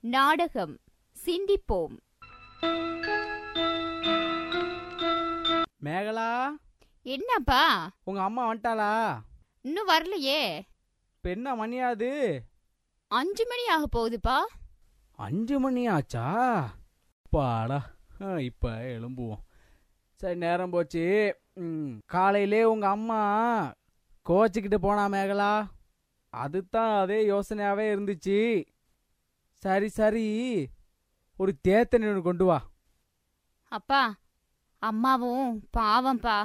நாடகம். சிந்திப்போம். மேகலா? என்னப்பா? உங்க அம்மா வந்துட்டாளா? இன்னும் வரலையே. இப்ப என்ன மணியாது? அஞ்சு மணி ஆக போகுதுப்பா. அஞ்சு மணி ஆச்சா? பாடா இப்ப எழும்புவோம். சரி நேரம் போச்சு. ம், காலையிலே உங்க அம்மா கோச்சிக்கிட்டு போனா மேகலா? அதுதான் அதே யோசனையாவே இருந்துச்சு. சரி சரி. ஒரு தேத்தனை ஒன்று கொண்டு வா. அப்பா அம்மாவும் பாவம்ப்பா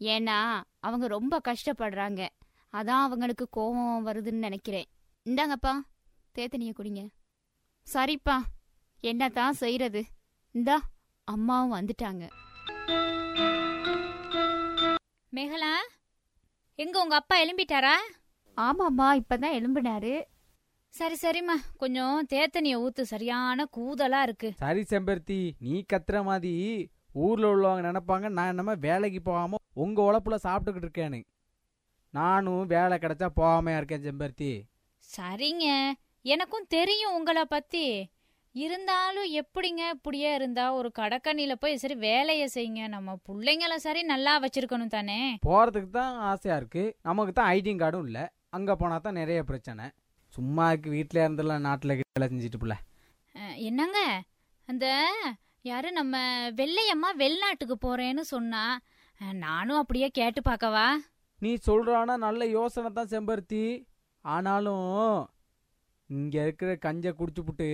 ஏன்னா அவங்க ரொம்ப கஷ்டப்படுறாங்க. அதான் அவங்களுக்கு கோபம் வருதுன்னு நினைக்கிறேன். இந்தாங்கப்பா தேத்தனிய குடிங்க. சரிப்பா என்னத்தான் செய்யறது இந்தா அம்மாவும் வந்துட்டாங்க. மேகலா எங்க உங்க அப்பா எழும்பிட்டாரா ஆமாம்மா இப்பதான் எலும்பினாரு. சரி சரிம்மா. கொஞ்சம் தேத்தனிய ஊத்து. சரியான கூதலா இருக்கு. சரி செம்பருத்தி. நீ கத்துற மாதிரி ஊர்ல உள்ளவங்க நினைப்பாங்க. நான் என்னமோ வேலைக்கு போகாம உங்க உழப்புல சாப்பிட்டுக்கிட்டு இருக்கேன்னு. நானும் வேலை கிடைச்சா போகாமையா இருக்கேன் செம்பருத்தி. சரிங்க. எனக்கும் தெரியும் உங்களை பத்தி. இருந்தாலும் எப்படிங்க இப்படியே இருந்தா? ஒரு கடக்கண்ணில போய் சரி வேலைய செய்யுங்க. நம்ம பிள்ளைங்கள சரி நல்லா வச்சிருக்கணும் தானே. போறதுக்கு தான் ஆசையா இருக்கு. நமக்கு தான் ஐடிங் கார்டும் இல்ல. அங்க போனா தான் நிறைய பிரச்சனை. சும்மா இருக்கு வீட்டுல இருந்துலாம் நாட்டுல வேலை செஞ்சுட்டு புள்ள. என்னங்க? அந்த யாரு நம்ம வெள்ளையம்மா வெளிநாட்டுக்கு போறேன்னு சொன்னா நானும் அப்படியே கேட்டு பார்க்கவா? நீ சொல்றானா நல்ல யோசனை தான் செம்பருத்தி. ஆனாலும் இங்க இருக்கிற கஞ்சை குடிச்சுப்புட்டு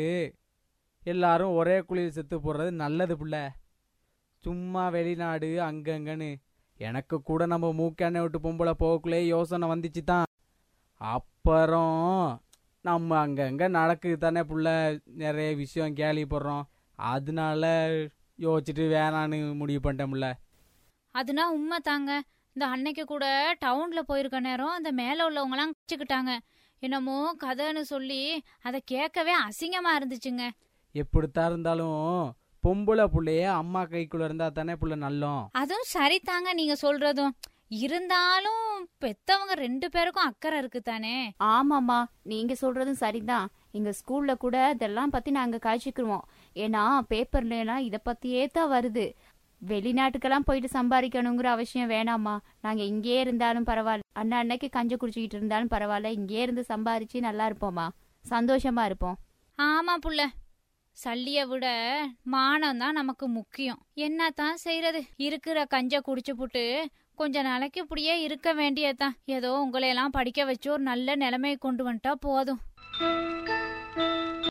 எல்லாரும் ஒரே குழியில் செத்து போடுறது நல்லது புள்ள. சும்மா வெளிநாடு அங்கங்கன்னு எனக்கு கூட நம்ம மூக்கானே விட்டு பொம்பளை போகக்குள்ளே யோசனை வந்துச்சு தான் அப்புறம் நம்ம அங்கங்க நடக்குது தானே புள்ள. நிறைய விஷயம் கேள்விப்படுறோம். அதனால யோசிச்சுட்டு வேணான்னு முடிவு பண்ணிட்டேன்ல அதுனா உண்மை தாங்க. இந்த அன்னைக்கு கூட டவுன்ல போயிருக்க நேரம் அந்த மேல உள்ளவங்கலாம் வச்சுக்கிட்டாங்க என்னமோ கதைன்னு சொல்லி அதை கேட்கவே அசிங்கமா இருந்துச்சுங்க. எப்படித்தான் இருந்தாலும் பொம்பளை புள்ளைய அம்மா கைக்குள்ள இருந்தா தானே புள்ள நல்லோம். அதுவும் சரிதாங்க நீங்க சொல்றதும். இருந்தாலும் பெத்தவங்க ரெண்டு பேருக்கும் அக்கறை இருக்கு தானே? ஆமாம்மா. நீங்க சொல்றதும் சரிதான். எங்க ஸ்கூல்ல கூட இதெல்லாம் பத்தி நாங்க காய்ச்சிக்குவோம் ஏன்னா பேப்பர்ல எல்லாம் இத பத்தியே தான் வருது. வெளிநாட்டுக்கெல்லாம் போயிட்டு சம்பாதிக்கணுங்கிற அவசியம் வேணாம்மா. நாங்க இங்கேயே இருந்தாலும் பரவாயில்ல. அண்ணா அன்னைக்கு கஞ்சி குடிச்சிக்கிட்டு இருந்தாலும் பரவாயில்ல. இங்கேயே இருந்து சம்பாரிச்சு நல்லா இருப்போம்மா. சந்தோஷமா இருப்போம். ஆமா புள்ள. சல்லிய விட மானம் தான் நமக்கு முக்கியம். என்னத்தான் செய்யறது இருக்கிற கஞ்ச குடிச்சு புட்டு கொஞ்ச நாளைக்கு இப்படியே இருக்க வேண்டியதுதான். ஏதோ உங்களையெல்லாம் படிக்க வச்சு ஒரு நல்ல நிலைமையை கொண்டு வந்துட்டா போதும்.